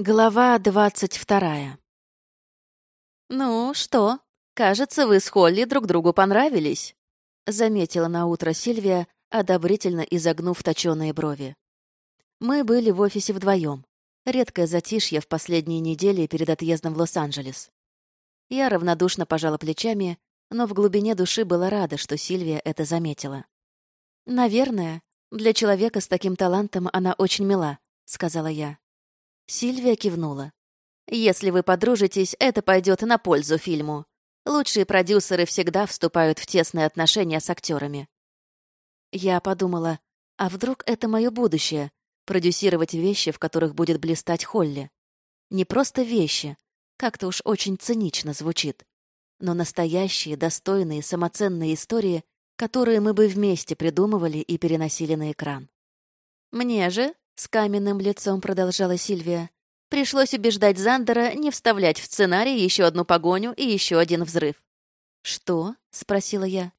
Глава двадцать вторая. «Ну что, кажется, вы с Холли друг другу понравились», — заметила на утро Сильвия, одобрительно изогнув точёные брови. Мы были в офисе вдвоем. Редкое затишье в последние недели перед отъездом в Лос-Анджелес. Я равнодушно пожала плечами, но в глубине души была рада, что Сильвия это заметила. «Наверное, для человека с таким талантом она очень мила», — сказала я. Сильвия кивнула. «Если вы подружитесь, это пойдет на пользу фильму. Лучшие продюсеры всегда вступают в тесные отношения с актерами. Я подумала, а вдруг это мое будущее — продюсировать вещи, в которых будет блистать Холли? Не просто вещи, как-то уж очень цинично звучит, но настоящие, достойные, самоценные истории, которые мы бы вместе придумывали и переносили на экран. Мне же с каменным лицом продолжала Сильвия. Пришлось убеждать Зандера не вставлять в сценарий еще одну погоню и еще один взрыв. «Что?» — спросила я.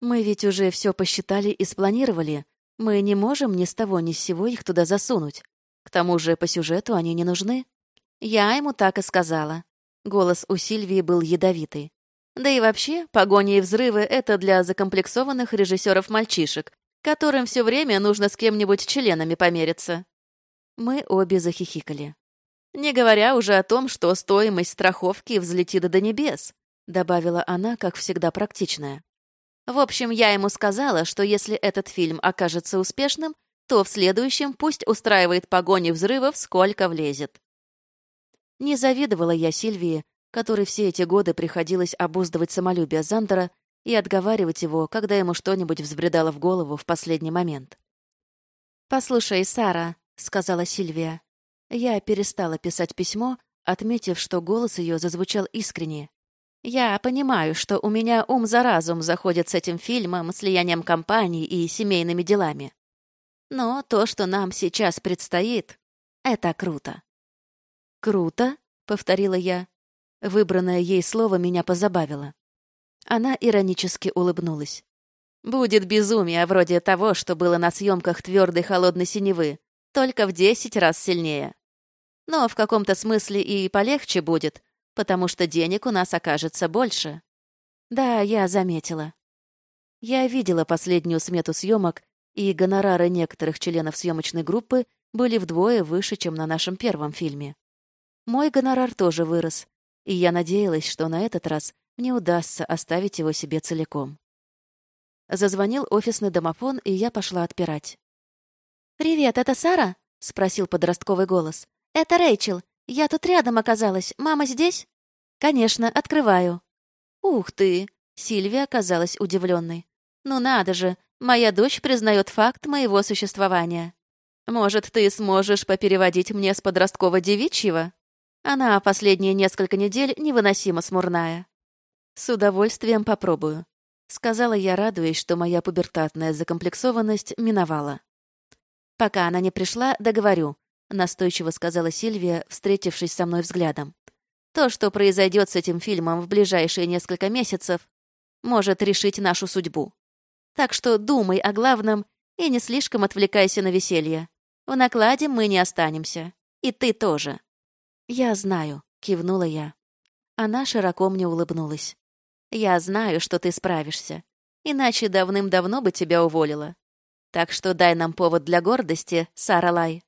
«Мы ведь уже все посчитали и спланировали. Мы не можем ни с того ни с сего их туда засунуть. К тому же по сюжету они не нужны». Я ему так и сказала. Голос у Сильвии был ядовитый. Да и вообще, погони и взрывы — это для закомплексованных режиссеров-мальчишек, которым все время нужно с кем-нибудь членами помериться. Мы обе захихикали. Не говоря уже о том, что стоимость страховки взлетит до небес, добавила она, как всегда, практичная. В общем, я ему сказала, что если этот фильм окажется успешным, то в следующем пусть устраивает погони взрывов, сколько влезет. Не завидовала я Сильвии, которой все эти годы приходилось обуздывать самолюбие Зандера и отговаривать его, когда ему что-нибудь взбредало в голову в последний момент. «Послушай, Сара», — сказала Сильвия. Я перестала писать письмо, отметив, что голос ее зазвучал искренне. «Я понимаю, что у меня ум за разум заходит с этим фильмом, слиянием компаний и семейными делами. Но то, что нам сейчас предстоит, это круто». «Круто?» — повторила я. Выбранное ей слово меня позабавило. Она иронически улыбнулась. «Будет безумие вроде того, что было на съемках твердой холодной синевы, только в десять раз сильнее. Но в каком-то смысле и полегче будет, потому что денег у нас окажется больше. Да, я заметила. Я видела последнюю смету съемок, и гонорары некоторых членов съемочной группы были вдвое выше, чем на нашем первом фильме. Мой гонорар тоже вырос, и я надеялась, что на этот раз мне удастся оставить его себе целиком. Зазвонил офисный домофон, и я пошла отпирать. «Привет, это Сара?» — спросил подростковый голос. «Это Рэйчел. Я тут рядом оказалась. Мама здесь?» «Конечно, открываю». «Ух ты!» — Сильвия оказалась удивленной. «Ну надо же, моя дочь признает факт моего существования. Может, ты сможешь попереводить мне с подросткового девичьего?» Она последние несколько недель невыносимо смурная. «С удовольствием попробую», — сказала я, радуясь, что моя пубертатная закомплексованность миновала. «Пока она не пришла, договорю», — настойчиво сказала Сильвия, встретившись со мной взглядом. «То, что произойдет с этим фильмом в ближайшие несколько месяцев, может решить нашу судьбу. Так что думай о главном и не слишком отвлекайся на веселье. В накладе мы не останемся. И ты тоже». «Я знаю», — кивнула я. Она широко мне улыбнулась. Я знаю, что ты справишься. Иначе давным-давно бы тебя уволила. Так что дай нам повод для гордости, Сара Лай».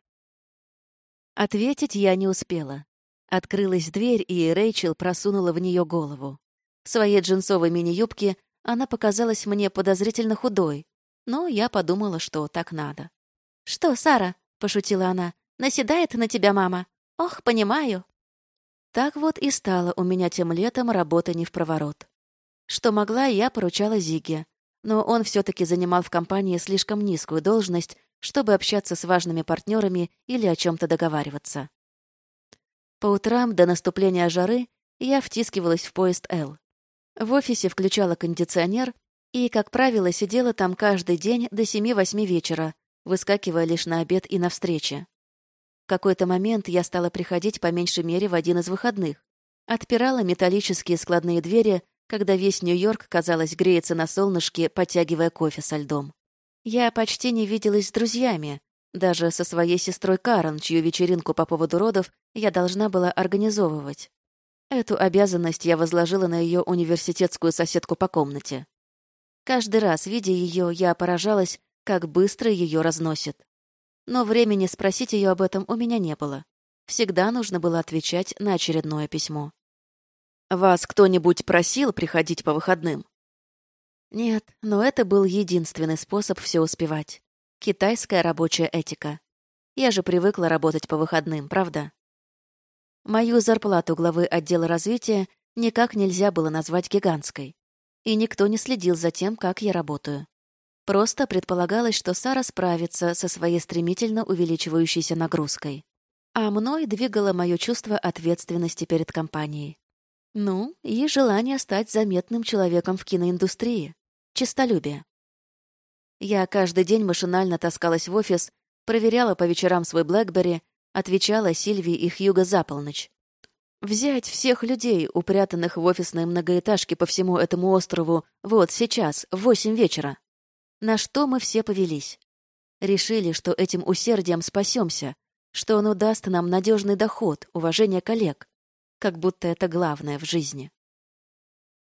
Ответить я не успела. Открылась дверь, и Рэйчел просунула в нее голову. В своей джинсовой мини-юбке она показалась мне подозрительно худой, но я подумала, что так надо. «Что, Сара?» — пошутила она. «Наседает на тебя мама? Ох, понимаю». Так вот и стало у меня тем летом работа не в проворот. Что могла, я поручала Зиге. Но он все-таки занимал в компании слишком низкую должность, чтобы общаться с важными партнерами или о чем-то договариваться. По утрам до наступления жары я втискивалась в поезд «Л». В офисе включала кондиционер и, как правило, сидела там каждый день до 7-8 вечера, выскакивая лишь на обед и на встречи. В какой-то момент я стала приходить по меньшей мере в один из выходных. Отпирала металлические складные двери, когда весь Нью-Йорк, казалось, греется на солнышке, подтягивая кофе со льдом. Я почти не виделась с друзьями, Даже со своей сестрой Карен, чью вечеринку по поводу родов я должна была организовывать. Эту обязанность я возложила на ее университетскую соседку по комнате. Каждый раз, видя ее, я поражалась, как быстро ее разносит. Но времени спросить ее об этом у меня не было. Всегда нужно было отвечать на очередное письмо. «Вас кто-нибудь просил приходить по выходным?» Нет, но это был единственный способ все успевать. Китайская рабочая этика. Я же привыкла работать по выходным, правда? Мою зарплату главы отдела развития никак нельзя было назвать гигантской. И никто не следил за тем, как я работаю. Просто предполагалось, что Сара справится со своей стремительно увеличивающейся нагрузкой. А мной двигало мое чувство ответственности перед компанией. Ну, и желание стать заметным человеком в киноиндустрии. Чистолюбие. Я каждый день машинально таскалась в офис, проверяла по вечерам свой Блэкбери, отвечала Сильвии и Хьюго за полночь. Взять всех людей, упрятанных в офисной многоэтажке по всему этому острову, вот сейчас, в восемь вечера. На что мы все повелись? Решили, что этим усердием спасемся, что оно даст нам надежный доход, уважение коллег, как будто это главное в жизни.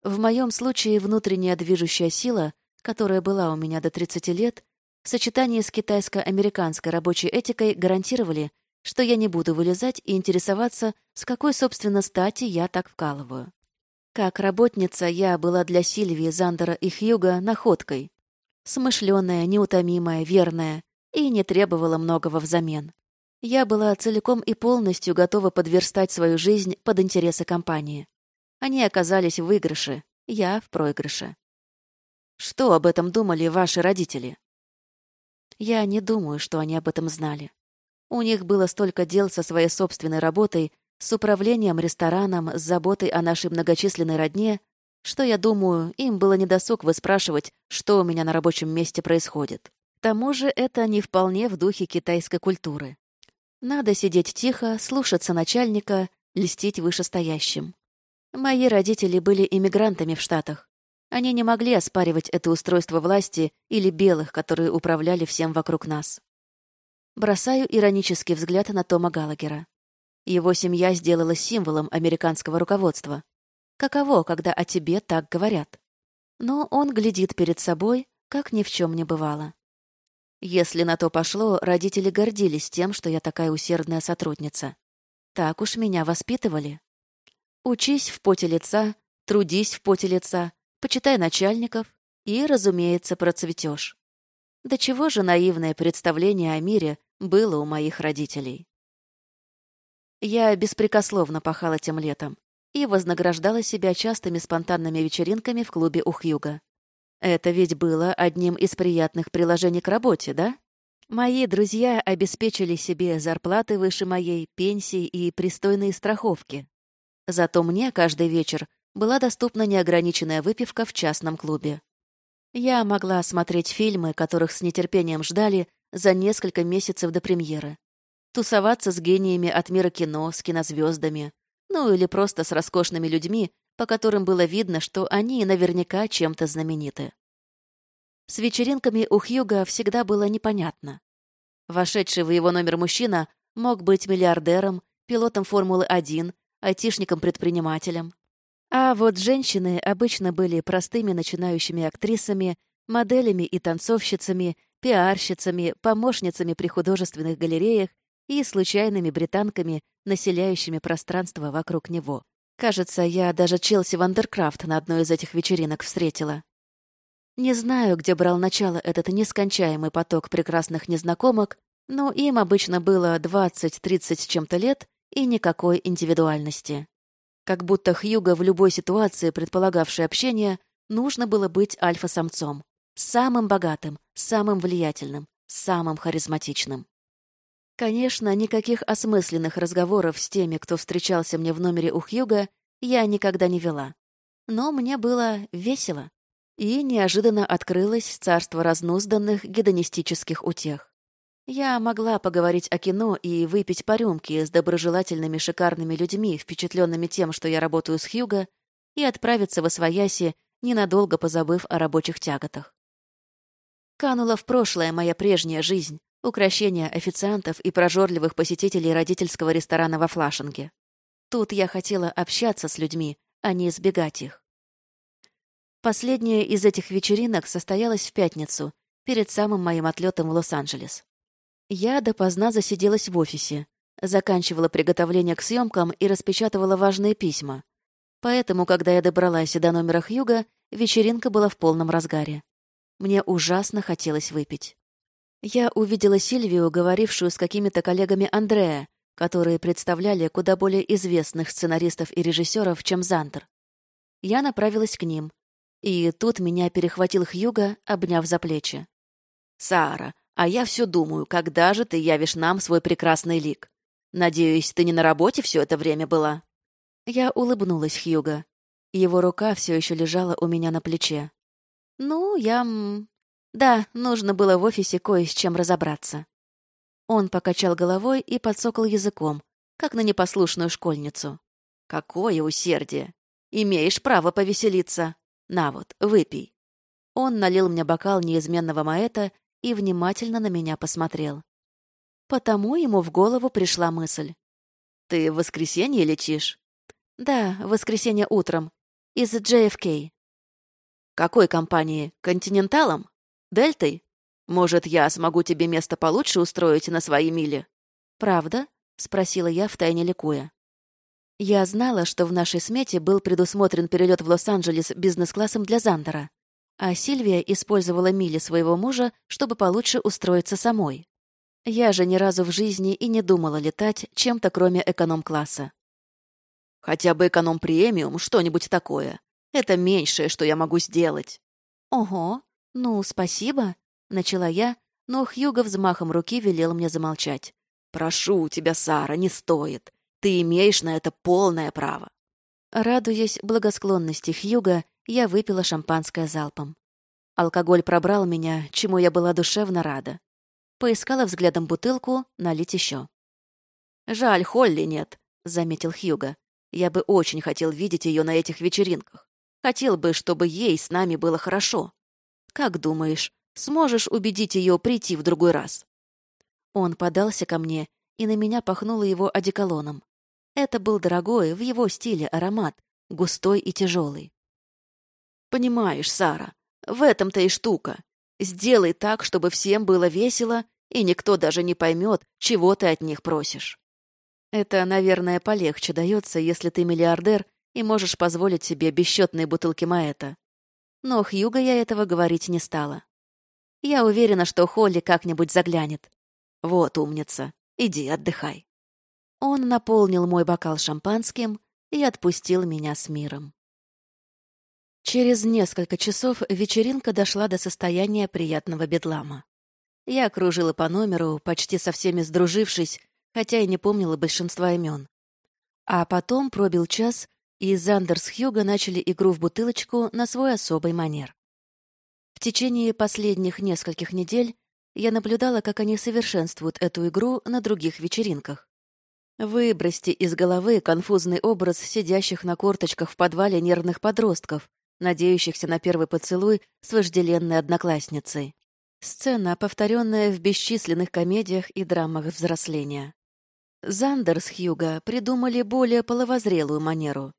В моем случае внутренняя движущая сила, которая была у меня до 30 лет, в сочетании с китайско-американской рабочей этикой гарантировали, что я не буду вылезать и интересоваться, с какой, собственно, стати я так вкалываю. Как работница я была для Сильвии, Зандера и Хьюга находкой. Смышленая, неутомимая, верная и не требовала многого взамен. Я была целиком и полностью готова подверстать свою жизнь под интересы компании. Они оказались в выигрыше, я в проигрыше. Что об этом думали ваши родители? Я не думаю, что они об этом знали. У них было столько дел со своей собственной работой, с управлением рестораном, с заботой о нашей многочисленной родне, что, я думаю, им было недосуг выспрашивать, что у меня на рабочем месте происходит. К тому же это не вполне в духе китайской культуры. Надо сидеть тихо, слушаться начальника, льстить вышестоящим. Мои родители были иммигрантами в Штатах. Они не могли оспаривать это устройство власти или белых, которые управляли всем вокруг нас. Бросаю иронический взгляд на Тома Галагера. Его семья сделала символом американского руководства. Каково, когда о тебе так говорят? Но он глядит перед собой, как ни в чем не бывало. Если на то пошло, родители гордились тем, что я такая усердная сотрудница. Так уж меня воспитывали. Учись в поте лица, трудись в поте лица, почитай начальников и, разумеется, процветешь. До чего же наивное представление о мире было у моих родителей. Я беспрекословно пахала тем летом и вознаграждала себя частыми спонтанными вечеринками в клубе у. Это ведь было одним из приятных приложений к работе, да? Мои друзья обеспечили себе зарплаты выше моей, пенсии и пристойные страховки. Зато мне каждый вечер была доступна неограниченная выпивка в частном клубе. Я могла смотреть фильмы, которых с нетерпением ждали за несколько месяцев до премьеры. Тусоваться с гениями от мира кино, с кинозвездами, ну или просто с роскошными людьми, по которым было видно, что они наверняка чем-то знамениты. С вечеринками у Хьюга всегда было непонятно. Вошедший в его номер мужчина мог быть миллиардером, пилотом Формулы-1 айтишником-предпринимателем. А вот женщины обычно были простыми начинающими актрисами, моделями и танцовщицами, пиарщицами, помощницами при художественных галереях и случайными британками, населяющими пространство вокруг него. Кажется, я даже Челси Вандеркрафт на одной из этих вечеринок встретила. Не знаю, где брал начало этот нескончаемый поток прекрасных незнакомок, но им обычно было 20-30 чем-то лет, и никакой индивидуальности. Как будто Хьюго в любой ситуации, предполагавшей общение, нужно было быть альфа-самцом. Самым богатым, самым влиятельным, самым харизматичным. Конечно, никаких осмысленных разговоров с теми, кто встречался мне в номере у Хьюга, я никогда не вела. Но мне было весело. И неожиданно открылось царство разнузданных гедонистических утех. Я могла поговорить о кино и выпить по рюмке с доброжелательными шикарными людьми, впечатленными тем, что я работаю с Хьюго, и отправиться в Освояси, ненадолго позабыв о рабочих тяготах. Канула в прошлое моя прежняя жизнь, украшения официантов и прожорливых посетителей родительского ресторана во Флашинге. Тут я хотела общаться с людьми, а не избегать их. Последняя из этих вечеринок состоялась в пятницу, перед самым моим отлетом в Лос-Анджелес. Я допоздна засиделась в офисе, заканчивала приготовление к съемкам и распечатывала важные письма. Поэтому, когда я добралась до номера Хьюга, вечеринка была в полном разгаре. Мне ужасно хотелось выпить. Я увидела Сильвию, говорившую с какими-то коллегами Андрея, которые представляли куда более известных сценаристов и режиссеров, чем Зантер. Я направилась к ним. И тут меня перехватил Хьюга, обняв за плечи. «Сара, а я все думаю, когда же ты явишь нам свой прекрасный лик? Надеюсь, ты не на работе все это время была?» Я улыбнулась Хьюга. Его рука все еще лежала у меня на плече. «Ну, я... Да, нужно было в офисе кое с чем разобраться. Он покачал головой и подсокал языком, как на непослушную школьницу. «Какое усердие! Имеешь право повеселиться! На вот, выпей!» Он налил мне бокал неизменного маэта и внимательно на меня посмотрел. Потому ему в голову пришла мысль. «Ты в воскресенье летишь?» «Да, в воскресенье утром. Из JFK». «Какой компании? Континенталом?» Дельтой? Может, я смогу тебе место получше устроить на своей миле?» «Правда?» — спросила я, втайне ликуя. Я знала, что в нашей смете был предусмотрен перелет в Лос-Анджелес бизнес-классом для Зандера, а Сильвия использовала мили своего мужа, чтобы получше устроиться самой. Я же ни разу в жизни и не думала летать чем-то, кроме эконом-класса. «Хотя бы эконом-премиум, что-нибудь такое. Это меньшее, что я могу сделать». «Ого, «Ну, спасибо», — начала я, но Хьюго взмахом руки велел мне замолчать. «Прошу тебя, Сара, не стоит. Ты имеешь на это полное право». Радуясь благосклонности Хьюга, я выпила шампанское залпом. Алкоголь пробрал меня, чему я была душевно рада. Поискала взглядом бутылку, налить еще. «Жаль, Холли нет», — заметил Хьюга. «Я бы очень хотел видеть ее на этих вечеринках. Хотел бы, чтобы ей с нами было хорошо». Как думаешь, сможешь убедить ее прийти в другой раз?» Он подался ко мне, и на меня пахнуло его одеколоном. Это был дорогой, в его стиле аромат, густой и тяжелый. «Понимаешь, Сара, в этом-то и штука. Сделай так, чтобы всем было весело, и никто даже не поймет, чего ты от них просишь. Это, наверное, полегче дается, если ты миллиардер и можешь позволить себе бесчетные бутылки Маэта но Хьюга я этого говорить не стала. Я уверена, что Холли как-нибудь заглянет. Вот умница. Иди, отдыхай. Он наполнил мой бокал шампанским и отпустил меня с миром. Через несколько часов вечеринка дошла до состояния приятного бедлама. Я кружила по номеру, почти со всеми сдружившись, хотя и не помнила большинства имен. А потом пробил час, и Зандер с Хьюго начали игру в бутылочку на свой особый манер. В течение последних нескольких недель я наблюдала, как они совершенствуют эту игру на других вечеринках. Выбросьте из головы конфузный образ сидящих на корточках в подвале нервных подростков, надеющихся на первый поцелуй с вожделенной одноклассницей. Сцена, повторенная в бесчисленных комедиях и драмах взросления. Зандер с Хьюго придумали более половозрелую манеру.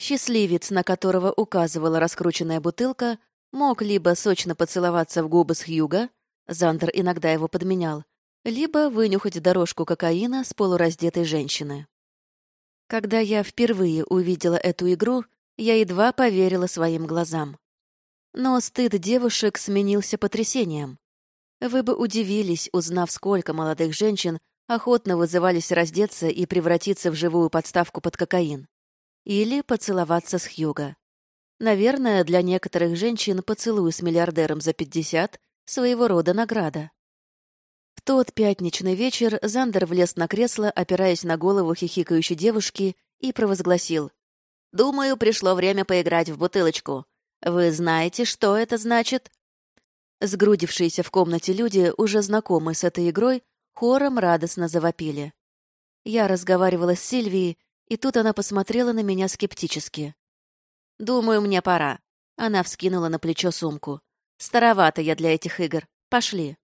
Счастливец, на которого указывала раскрученная бутылка, мог либо сочно поцеловаться в губы с Хьюга, Зандер иногда его подменял, либо вынюхать дорожку кокаина с полураздетой женщины. Когда я впервые увидела эту игру, я едва поверила своим глазам. Но стыд девушек сменился потрясением. Вы бы удивились, узнав, сколько молодых женщин охотно вызывались раздеться и превратиться в живую подставку под кокаин. Или поцеловаться с Хьюго. Наверное, для некоторых женщин поцелуй с миллиардером за 50 — своего рода награда. В тот пятничный вечер Зандер влез на кресло, опираясь на голову хихикающей девушки, и провозгласил. «Думаю, пришло время поиграть в бутылочку. Вы знаете, что это значит?» Сгрудившиеся в комнате люди, уже знакомые с этой игрой, хором радостно завопили. Я разговаривала с Сильвией, и тут она посмотрела на меня скептически. «Думаю, мне пора». Она вскинула на плечо сумку. «Старовато я для этих игр. Пошли».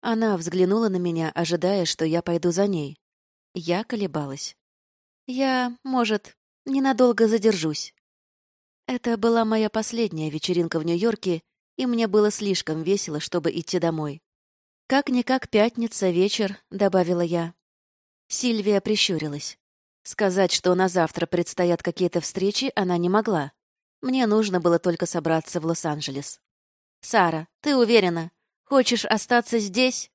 Она взглянула на меня, ожидая, что я пойду за ней. Я колебалась. Я, может, ненадолго задержусь. Это была моя последняя вечеринка в Нью-Йорке, и мне было слишком весело, чтобы идти домой. «Как-никак пятница, вечер», — добавила я. Сильвия прищурилась. Сказать, что на завтра предстоят какие-то встречи, она не могла. Мне нужно было только собраться в Лос-Анджелес. «Сара, ты уверена? Хочешь остаться здесь?»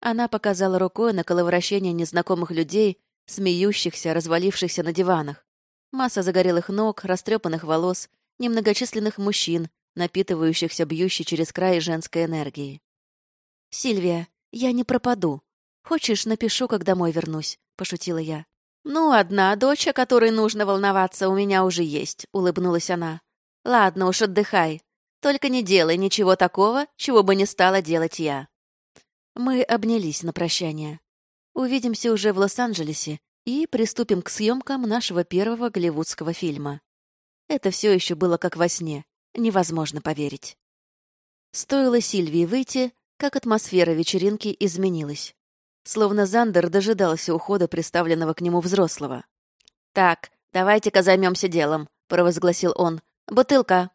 Она показала рукой на коловращение незнакомых людей, смеющихся, развалившихся на диванах. Масса загорелых ног, растрепанных волос, немногочисленных мужчин, напитывающихся бьющей через край женской энергией. «Сильвия, я не пропаду. Хочешь, напишу, как домой вернусь», — пошутила я. «Ну, одна дочь, о которой нужно волноваться, у меня уже есть», — улыбнулась она. «Ладно уж, отдыхай. Только не делай ничего такого, чего бы не стала делать я». Мы обнялись на прощание. Увидимся уже в Лос-Анджелесе и приступим к съемкам нашего первого голливудского фильма. Это все еще было как во сне. Невозможно поверить. Стоило Сильвии выйти, как атмосфера вечеринки изменилась. Словно Зандер дожидался ухода представленного к нему взрослого. «Так, давайте-ка займемся делом», — провозгласил он. «Бутылка!»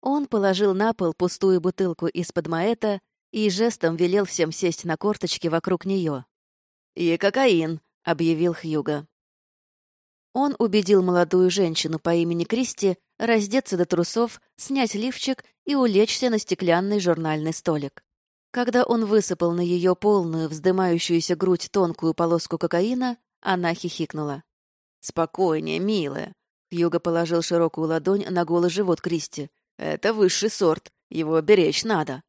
Он положил на пол пустую бутылку из-под маэта и жестом велел всем сесть на корточки вокруг нее. «И кокаин», — объявил Хьюга. Он убедил молодую женщину по имени Кристи раздеться до трусов, снять лифчик и улечься на стеклянный журнальный столик. Когда он высыпал на ее полную, вздымающуюся грудь тонкую полоску кокаина, она хихикнула. «Спокойнее, милая». Хьюго положил широкую ладонь на голый живот Кристи. «Это высший сорт, его беречь надо».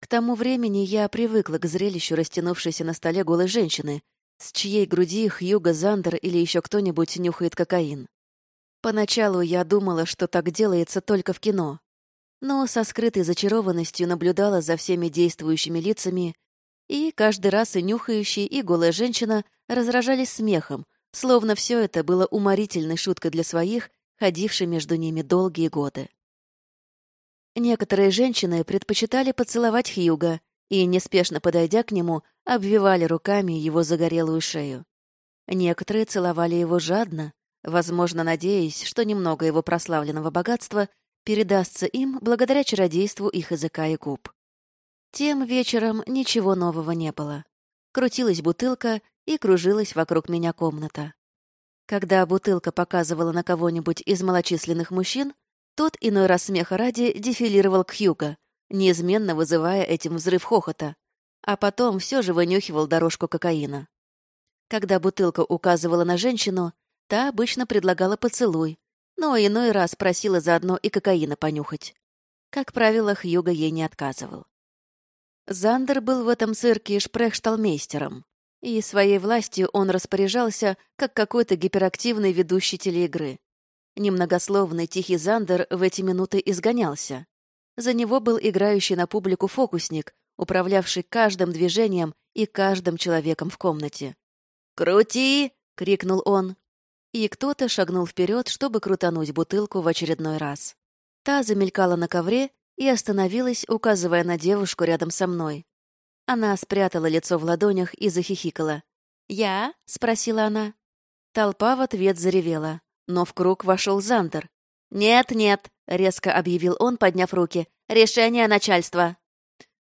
К тому времени я привыкла к зрелищу растянувшейся на столе голой женщины, с чьей груди Хьюго Зандер или еще кто-нибудь нюхает кокаин. Поначалу я думала, что так делается только в кино, но со скрытой зачарованностью наблюдала за всеми действующими лицами, и каждый раз и нюхающий, и голая женщина разражались смехом, словно все это было уморительной шуткой для своих, ходившей между ними долгие годы. Некоторые женщины предпочитали поцеловать Хьюга и, неспешно подойдя к нему, обвивали руками его загорелую шею. Некоторые целовали его жадно, возможно, надеясь, что немного его прославленного богатства передастся им благодаря чародейству их языка и губ. Тем вечером ничего нового не было. Крутилась бутылка и кружилась вокруг меня комната. Когда бутылка показывала на кого-нибудь из малочисленных мужчин, тот иной раз смеха ради дефилировал к Хьюго, неизменно вызывая этим взрыв хохота, а потом все же вынюхивал дорожку кокаина. Когда бутылка указывала на женщину, та обычно предлагала поцелуй, но иной раз просила заодно и кокаина понюхать. Как правило, Хьюго ей не отказывал. Зандер был в этом цирке шпрехшталмейстером, и своей властью он распоряжался, как какой-то гиперактивный ведущий телеигры. Немногословный тихий Зандер в эти минуты изгонялся. За него был играющий на публику фокусник, управлявший каждым движением и каждым человеком в комнате. «Крути!» — крикнул он. И кто-то шагнул вперед, чтобы крутануть бутылку в очередной раз. Та замелькала на ковре и остановилась, указывая на девушку рядом со мной. Она спрятала лицо в ладонях и захихикала. «Я?» — спросила она. Толпа в ответ заревела но в круг вошел Зандер. «Нет, нет», — резко объявил он, подняв руки. «Решение начальства».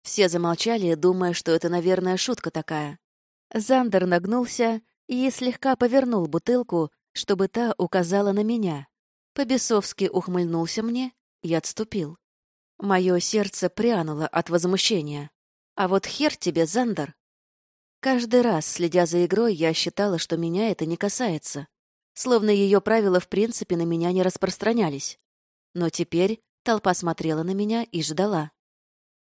Все замолчали, думая, что это, наверное, шутка такая. Зандер нагнулся и слегка повернул бутылку, чтобы та указала на меня. Побесовски ухмыльнулся мне и отступил. Мое сердце прянуло от возмущения. А вот хер тебе, Зандер. Каждый раз, следя за игрой, я считала, что меня это не касается словно ее правила в принципе на меня не распространялись. Но теперь толпа смотрела на меня и ждала.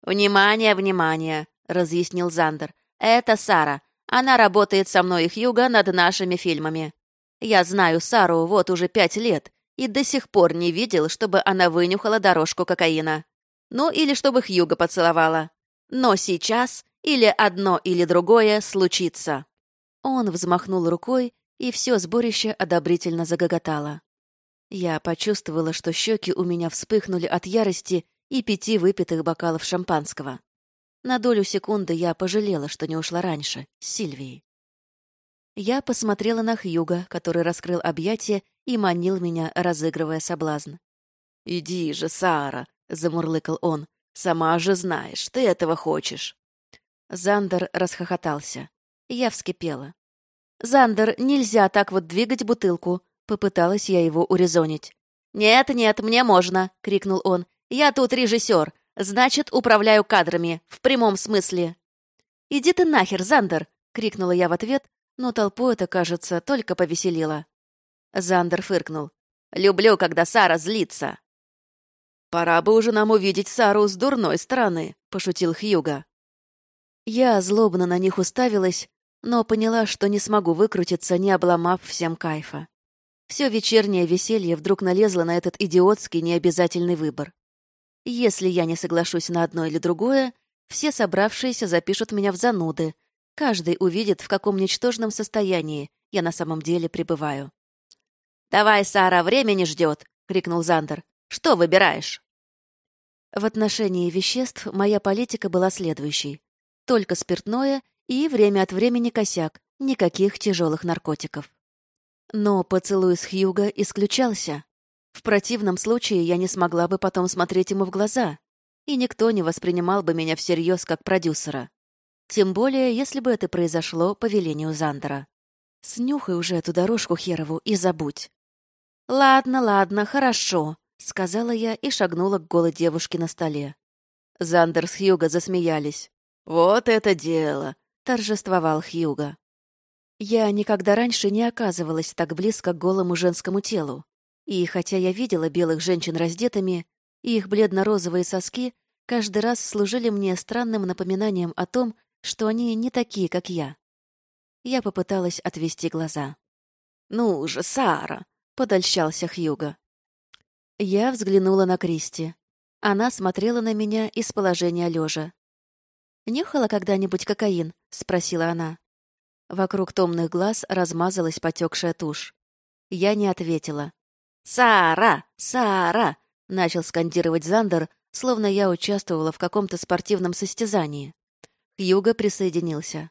«Внимание, внимание!» — разъяснил Зандер. «Это Сара. Она работает со мной и Хьюго над нашими фильмами. Я знаю Сару вот уже пять лет и до сих пор не видел, чтобы она вынюхала дорожку кокаина. Ну или чтобы Хьюго поцеловала. Но сейчас или одно, или другое случится». Он взмахнул рукой, и все сборище одобрительно загоготало. Я почувствовала, что щеки у меня вспыхнули от ярости и пяти выпитых бокалов шампанского. На долю секунды я пожалела, что не ушла раньше, с Сильвией. Я посмотрела на Хьюга, который раскрыл объятия и манил меня, разыгрывая соблазн. «Иди же, Сара!» — замурлыкал он. «Сама же знаешь, ты этого хочешь!» Зандер расхохотался. Я вскипела. «Зандер, нельзя так вот двигать бутылку!» Попыталась я его урезонить. «Нет, нет, мне можно!» — крикнул он. «Я тут режиссер. Значит, управляю кадрами. В прямом смысле». «Иди ты нахер, Зандер!» — крикнула я в ответ, но толпу это, кажется, только повеселило. Зандер фыркнул. «Люблю, когда Сара злится». «Пора бы уже нам увидеть Сару с дурной стороны», — пошутил Хьюга. Я злобно на них уставилась, но поняла, что не смогу выкрутиться, не обломав всем кайфа. Все вечернее веселье вдруг налезло на этот идиотский необязательный выбор. Если я не соглашусь на одно или другое, все собравшиеся запишут меня в зануды. Каждый увидит, в каком ничтожном состоянии я на самом деле пребываю. «Давай, Сара, время не ждет!» — крикнул Зандер. «Что выбираешь?» В отношении веществ моя политика была следующей. Только спиртное и время от времени косяк, никаких тяжелых наркотиков. Но поцелуй с Хьюго исключался. В противном случае я не смогла бы потом смотреть ему в глаза, и никто не воспринимал бы меня всерьез как продюсера. Тем более, если бы это произошло по велению Зандера. Снюхай уже эту дорожку херову и забудь. «Ладно, ладно, хорошо», — сказала я и шагнула к голой девушке на столе. Зандер с Хьюго засмеялись. «Вот это дело!» — торжествовал Хьюго. Я никогда раньше не оказывалась так близко к голому женскому телу. И хотя я видела белых женщин раздетыми, их бледно-розовые соски каждый раз служили мне странным напоминанием о том, что они не такие, как я. Я попыталась отвести глаза. «Ну же, Сара!» — подольщался Хьюго. Я взглянула на Кристи. Она смотрела на меня из положения лежа. «Нюхала когда-нибудь кокаин?» — спросила она. Вокруг томных глаз размазалась потекшая тушь. Я не ответила. «Сара! Сара!» — начал скандировать Зандер, словно я участвовала в каком-то спортивном состязании. Хьюго присоединился.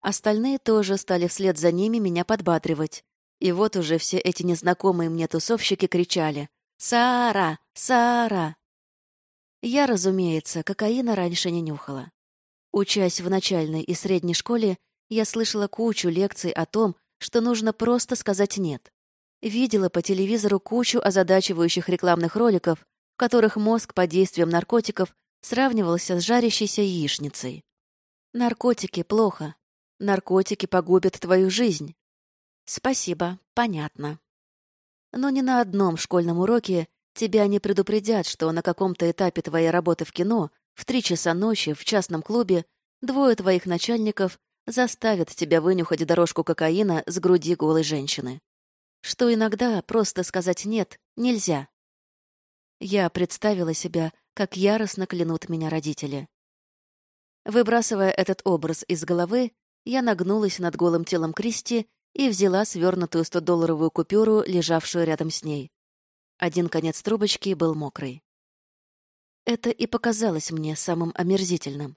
Остальные тоже стали вслед за ними меня подбадривать. И вот уже все эти незнакомые мне тусовщики кричали «Сара! Сара!». Я, разумеется, кокаина раньше не нюхала. Учась в начальной и средней школе, я слышала кучу лекций о том, что нужно просто сказать «нет». Видела по телевизору кучу озадачивающих рекламных роликов, в которых мозг под действием наркотиков сравнивался с жарящейся яичницей. Наркотики плохо. Наркотики погубят твою жизнь. Спасибо, понятно. Но ни на одном школьном уроке тебя не предупредят, что на каком-то этапе твоей работы в кино в три часа ночи в частном клубе двое твоих начальников заставят тебя вынюхать дорожку кокаина с груди голой женщины что иногда просто сказать «нет» нельзя. Я представила себя, как яростно клянут меня родители. Выбрасывая этот образ из головы, я нагнулась над голым телом Кристи и взяла свернутую 100-долларовую купюру, лежавшую рядом с ней. Один конец трубочки был мокрый. Это и показалось мне самым омерзительным.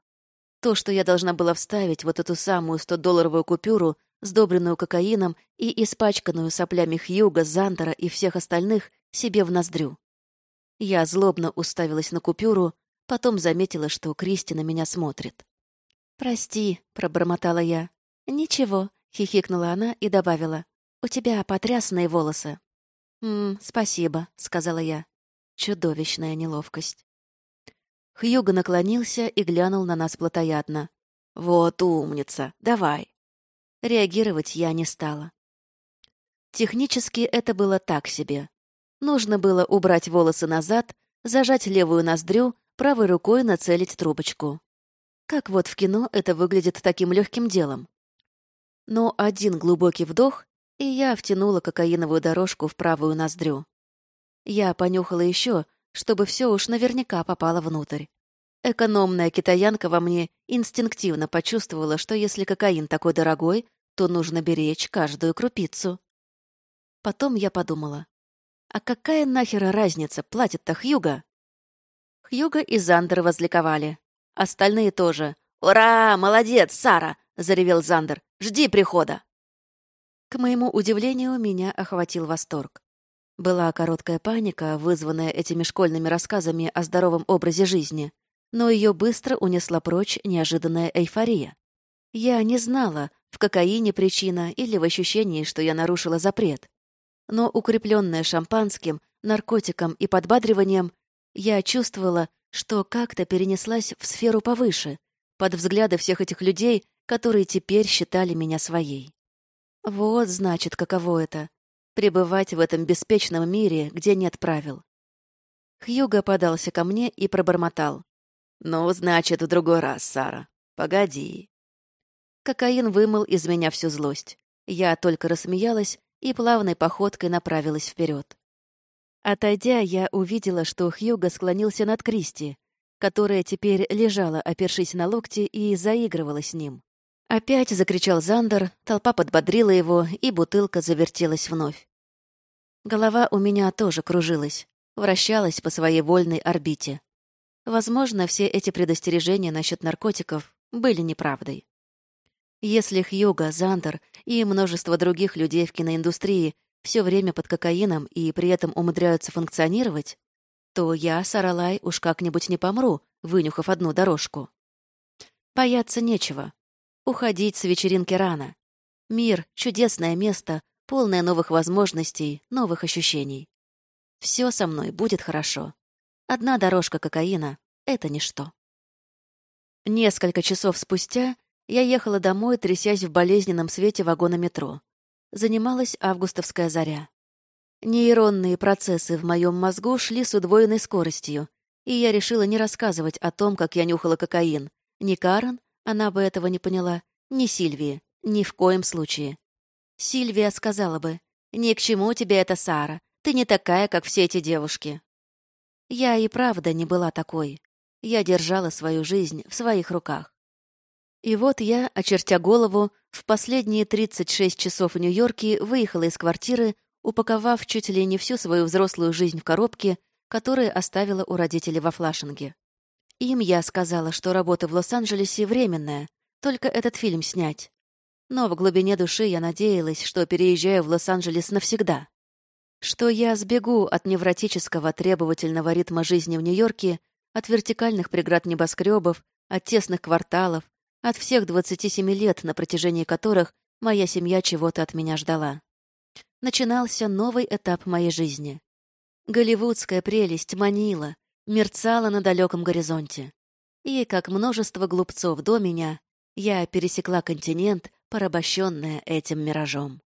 То, что я должна была вставить вот эту самую 100-долларовую купюру сдобренную кокаином и испачканную соплями Хьюга, Зандера и всех остальных, себе в ноздрю. Я злобно уставилась на купюру, потом заметила, что Кристи на меня смотрит. «Прости», — пробормотала я. «Ничего», — хихикнула она и добавила. «У тебя потрясные волосы». «Ммм, спасибо», — сказала я. Чудовищная неловкость. Хьюго наклонился и глянул на нас плотоядно. «Вот умница, давай». Реагировать я не стала. Технически это было так себе. Нужно было убрать волосы назад, зажать левую ноздрю, правой рукой нацелить трубочку. Как вот в кино это выглядит таким легким делом. Но один глубокий вдох, и я втянула кокаиновую дорожку в правую ноздрю. Я понюхала еще, чтобы все уж наверняка попало внутрь. Экономная китаянка во мне инстинктивно почувствовала, что если кокаин такой дорогой, то нужно беречь каждую крупицу. Потом я подумала, а какая нахер разница, платит-то Хьюга? Хьюга и Зандер возликовали. Остальные тоже. «Ура! Молодец, Сара!» — заревел Зандер. «Жди прихода!» К моему удивлению, меня охватил восторг. Была короткая паника, вызванная этими школьными рассказами о здоровом образе жизни, но ее быстро унесла прочь неожиданная эйфория. Я не знала, в кокаине причина или в ощущении, что я нарушила запрет. Но укрепленная шампанским, наркотиком и подбадриванием, я чувствовала, что как-то перенеслась в сферу повыше, под взгляды всех этих людей, которые теперь считали меня своей. Вот, значит, каково это — пребывать в этом беспечном мире, где нет правил. Хьюго подался ко мне и пробормотал. «Ну, значит, в другой раз, Сара. Погоди». Кокаин вымыл из меня всю злость. Я только рассмеялась и плавной походкой направилась вперед. Отойдя, я увидела, что Хьюго склонился над Кристи, которая теперь лежала, опершись на локти, и заигрывала с ним. Опять закричал Зандер, толпа подбодрила его, и бутылка завертелась вновь. Голова у меня тоже кружилась, вращалась по своей вольной орбите. Возможно, все эти предостережения насчет наркотиков были неправдой. Если Хьюга, Зандер и множество других людей в киноиндустрии все время под кокаином и при этом умудряются функционировать, то я, Саралай, уж как-нибудь не помру, вынюхав одну дорожку. Бояться нечего. Уходить с вечеринки рано. Мир — чудесное место, полное новых возможностей, новых ощущений. Все со мной будет хорошо. Одна дорожка кокаина — это ничто. Несколько часов спустя я ехала домой, трясясь в болезненном свете вагона метро. Занималась августовская заря. Нейронные процессы в моем мозгу шли с удвоенной скоростью, и я решила не рассказывать о том, как я нюхала кокаин. Ни Карен, она бы этого не поняла, ни Сильвии, ни в коем случае. Сильвия сказала бы, «Ни к чему тебе это, Сара, ты не такая, как все эти девушки». Я и правда не была такой. Я держала свою жизнь в своих руках. И вот я, очертя голову, в последние 36 часов в Нью-Йорке выехала из квартиры, упаковав чуть ли не всю свою взрослую жизнь в коробке, которые оставила у родителей во Флашинге. Им я сказала, что работа в Лос-Анджелесе временная, только этот фильм снять. Но в глубине души я надеялась, что переезжаю в Лос-Анджелес навсегда. Что я сбегу от невротического требовательного ритма жизни в Нью-Йорке, от вертикальных преград небоскребов, от тесных кварталов, от всех 27 лет, на протяжении которых моя семья чего-то от меня ждала начинался новый этап моей жизни. Голливудская прелесть манила, мерцала на далеком горизонте. И, как множество глупцов до меня, я пересекла континент, порабощенная этим миражом.